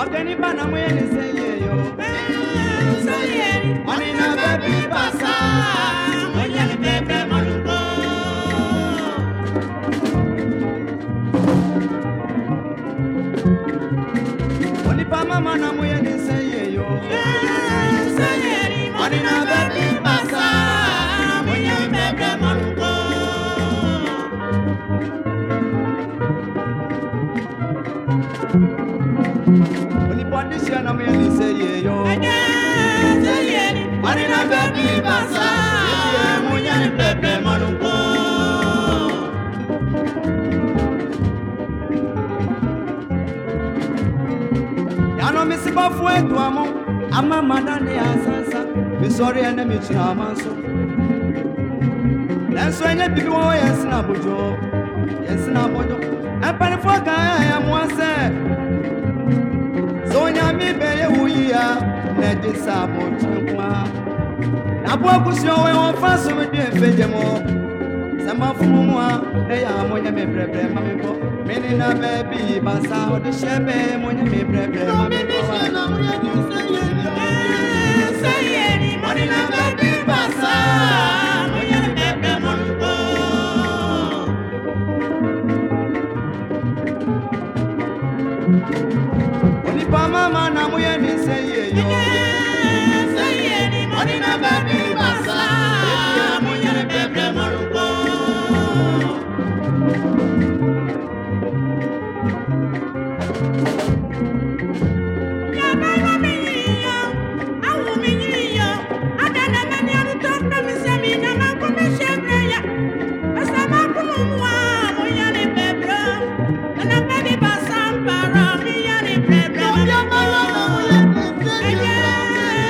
Ọ̀gbẹ́ni Bánàmú yẹn ní Yàrá mi sì bá fún ètò àmọ́, ẹ̀ ní mi tún àmọ́ sọ. Lẹ́sọ̀ ẹ̀yẹ́ bíbí wọ́n yẹ sínú àbójọ́, yẹ sínú àbójọ́. Ẹ̀pẹ̀lifọ́ kan ẹ̀ ẹ̀ mú ọsẹ̀. Sọ̀nyà mi yẹ wù yí ya, lẹ́dí sábò tún wá. Nàbọ̀ kùsì ọ̀wẹ́ wọn fà sọ̀rọ̀ dé ẹ̀fẹ̀ jẹ mọ́. Sẹ́mbà fún mu a, mọ̀ nyẹ́ mi brẹ̀brẹ̀ má mi bọ̀. Mi ní na bẹ́ẹ̀ bí bàṣà, ọ̀dí ṣẹ́ bẹ́ẹ̀ mọ̀ nyẹ́ mi brẹ̀brẹ̀ ni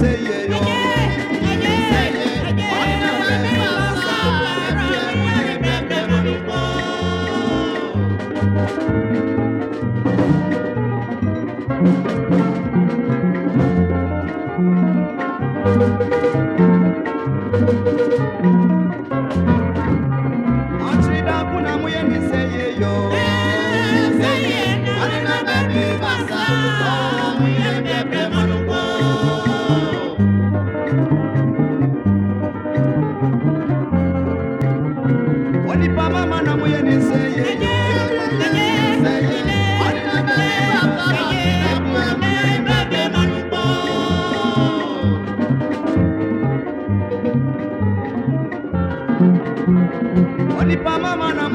Sɛ yie. Onipa